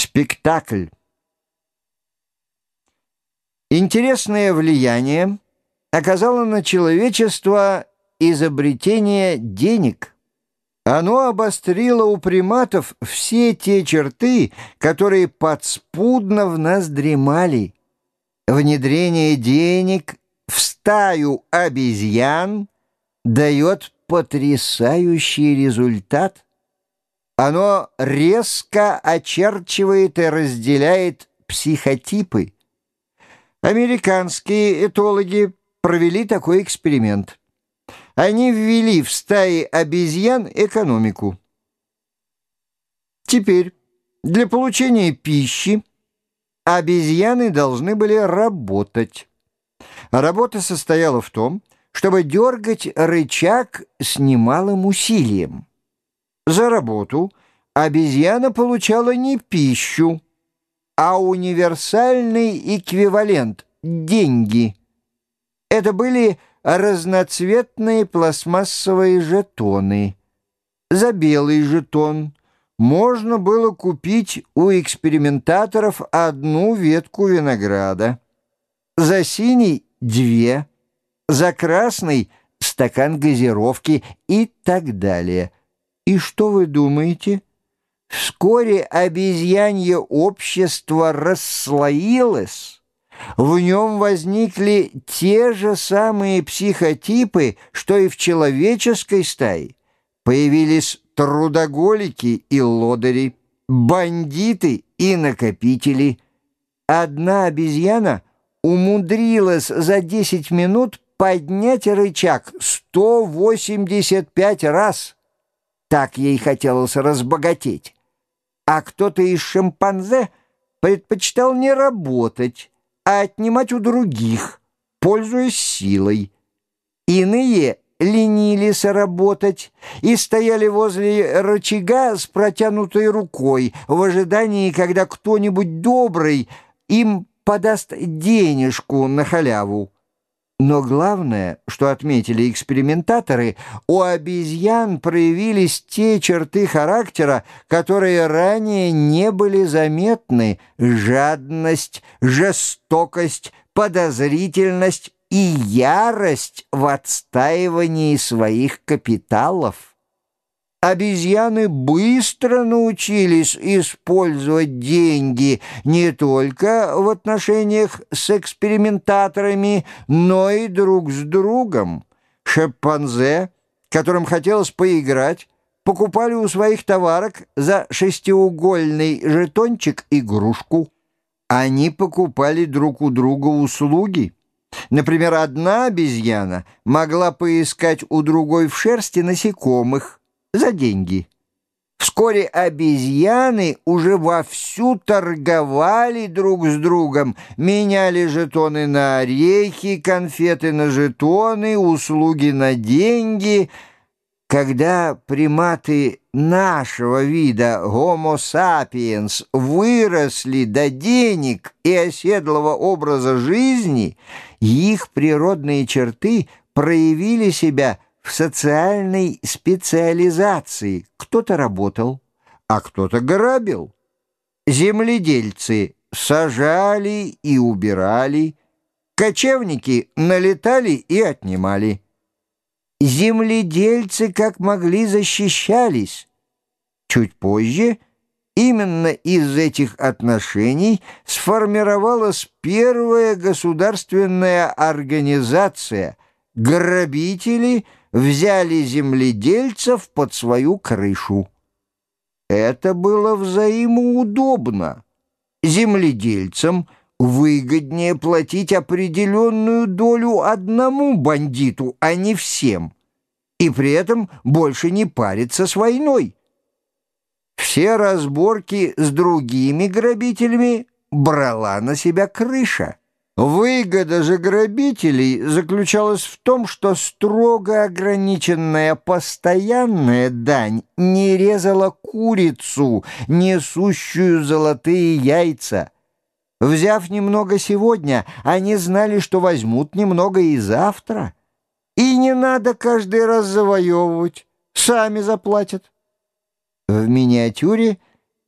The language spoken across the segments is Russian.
Спектакль. Интересное влияние оказало на человечество изобретение денег. Оно обострило у приматов все те черты, которые подспудно в нас дремали. Внедрение денег в стаю обезьян дает потрясающий результат – оно резко очерчивает и разделяет психотипы. Американские этологи провели такой эксперимент. Они ввели в стаи обезьян экономику. Теперь для получения пищи обезьяны должны были работать. Работа состояла в том, чтобы дергать рычаг с немалым усилием. За работу обезьяна получала не пищу, а универсальный эквивалент – деньги. Это были разноцветные пластмассовые жетоны. За белый жетон можно было купить у экспериментаторов одну ветку винограда, за синий – две, за красный – стакан газировки и так далее – и что вы думаете? Вскоре обезьянье общество расслоилось. В нем возникли те же самые психотипы, что и в человеческой стае. Появились трудоголики и лодыри, бандиты и накопители. Одна обезьяна умудрилась за 10 минут поднять рычаг 185 раз. Так ей хотелось разбогатеть. А кто-то из шимпанзе предпочитал не работать, а отнимать у других, пользуясь силой. Иные ленились работать и стояли возле рычага с протянутой рукой в ожидании, когда кто-нибудь добрый им подаст денежку на халяву. Но главное, что отметили экспериментаторы, у обезьян проявились те черты характера, которые ранее не были заметны – жадность, жестокость, подозрительность и ярость в отстаивании своих капиталов. Обезьяны быстро научились использовать деньги не только в отношениях с экспериментаторами, но и друг с другом. Шимпанзе, которым хотелось поиграть, покупали у своих товарок за шестиугольный жетончик игрушку. Они покупали друг у друга услуги. Например, одна обезьяна могла поискать у другой в шерсти насекомых, за деньги. Вскоре обезьяны уже вовсю торговали друг с другом, меняли жетоны на орехи, конфеты на жетоны, услуги на деньги. Когда приматы нашего вида Homo sapiens выросли до денег и оседлого образа жизни, их природные черты проявили себя – в социальной специализации. Кто-то работал, а кто-то грабил. Земледельцы сажали и убирали, кочевники налетали и отнимали. Земледельцы как могли защищались. Чуть позже именно из этих отношений сформировалась первая государственная организация – грабители – взяли земледельцев под свою крышу. Это было взаимоудобно. Земледельцам выгоднее платить определенную долю одному бандиту, а не всем, и при этом больше не париться с войной. Все разборки с другими грабителями брала на себя крыша. Выгода же грабителей заключалась в том, что строго ограниченная постоянная дань не резала курицу, несущую золотые яйца. Взяв немного сегодня, они знали, что возьмут немного и завтра. И не надо каждый раз завоевывать, сами заплатят. В миниатюре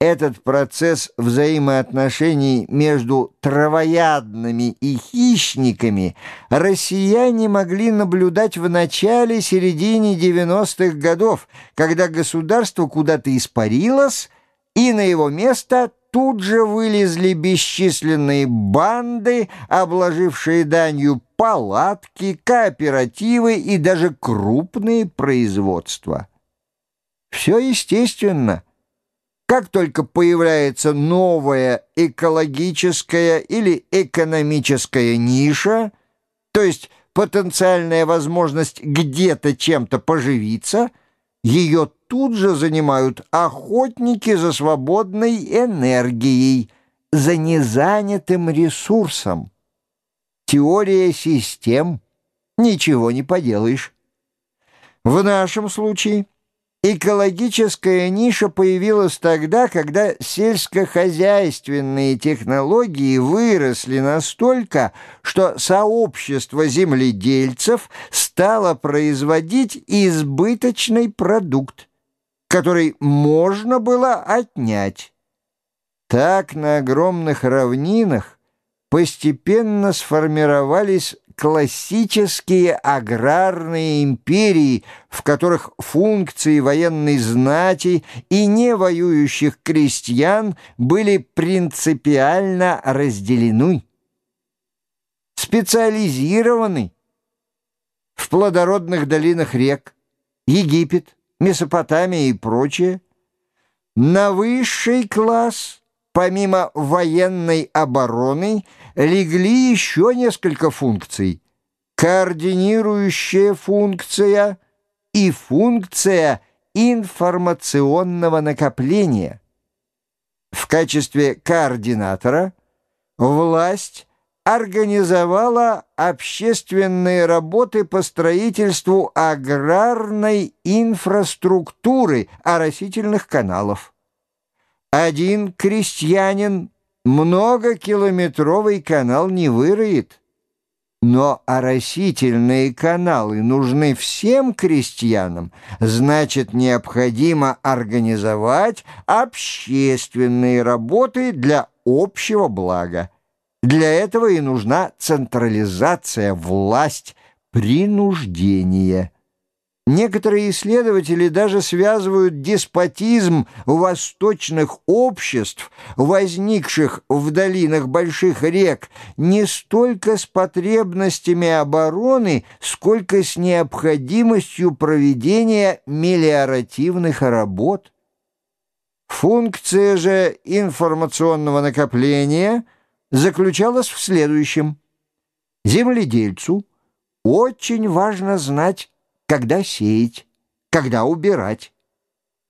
этот процесс взаимоотношений между травоядными и хищниками россияне могли наблюдать в начале-середине 90-х годов, когда государство куда-то испарилось, и на его место тут же вылезли бесчисленные банды, обложившие данью палатки, кооперативы и даже крупные производства. Все естественно – как только появляется новая экологическая или экономическая ниша, то есть потенциальная возможность где-то чем-то поживиться, ее тут же занимают охотники за свободной энергией, за незанятым ресурсом. Теория систем. Ничего не поделаешь. В нашем случае – Экологическая ниша появилась тогда, когда сельскохозяйственные технологии выросли настолько, что сообщество земледельцев стало производить избыточный продукт, который можно было отнять. Так на огромных равнинах постепенно сформировались классические аграрные империи, в которых функции военной знати и не воюющих крестьян были принципиально разделены. Специализированы в плодородных долинах рек, Египет, Месопотамия и прочее, на высший класс, помимо военной обороны, легли еще несколько функций. Координирующая функция и функция информационного накопления. В качестве координатора власть организовала общественные работы по строительству аграрной инфраструктуры оросительных каналов. Один крестьянин многокилометровый канал не выроет. Но оросительные каналы нужны всем крестьянам, значит, необходимо организовать общественные работы для общего блага. Для этого и нужна централизация, власть, принуждение. Некоторые исследователи даже связывают деспотизм восточных обществ, возникших в долинах больших рек, не столько с потребностями обороны, сколько с необходимостью проведения мелиоративных работ. Функция же информационного накопления заключалась в следующем. Земледельцу очень важно знать, когда сеять, когда убирать.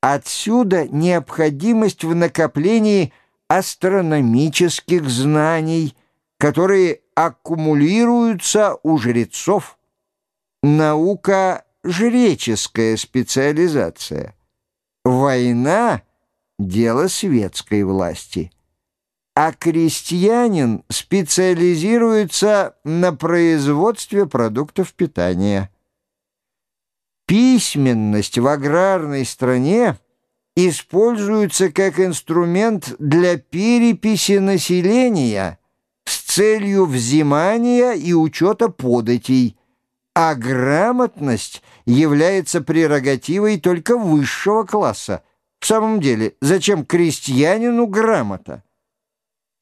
Отсюда необходимость в накоплении астрономических знаний, которые аккумулируются у жрецов. Наука – жреческая специализация. Война – дело светской власти. А крестьянин специализируется на производстве продуктов питания. Письменность в аграрной стране используется как инструмент для переписи населения с целью взимания и учета податей, а грамотность является прерогативой только высшего класса. В самом деле, зачем крестьянину грамота?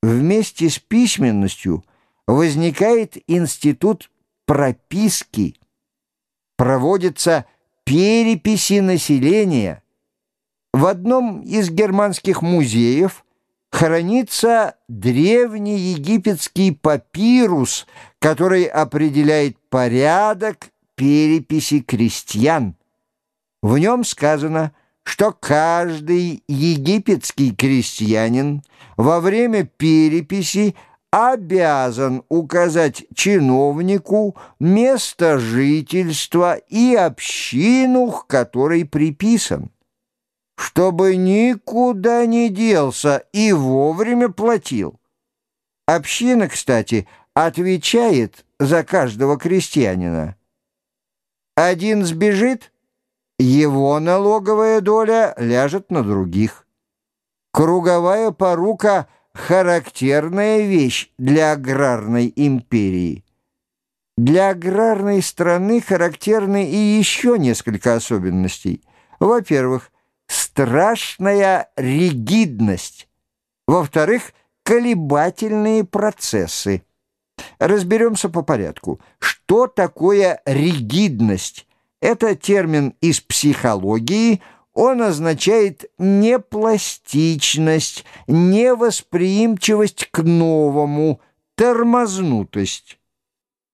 Вместе с письменностью возникает институт прописки – проводятся переписи населения. В одном из германских музеев хранится древний египетский папирус, который определяет порядок переписи крестьян. В нем сказано, что каждый египетский крестьянин во время переписи обязан указать чиновнику место жительства и общину, к которой приписан, чтобы никуда не делся и вовремя платил. Община, кстати, отвечает за каждого крестьянина. Один сбежит, его налоговая доля ляжет на других. Круговая порука — характерная вещь для аграрной империи. Для аграрной страны характерны и еще несколько особенностей. Во-первых, страшная ригидность. Во-вторых, колебательные процессы. Разберемся по порядку. Что такое ригидность? Это термин из психологии – он означает непластичность, невосприимчивость к новому, тормознутость.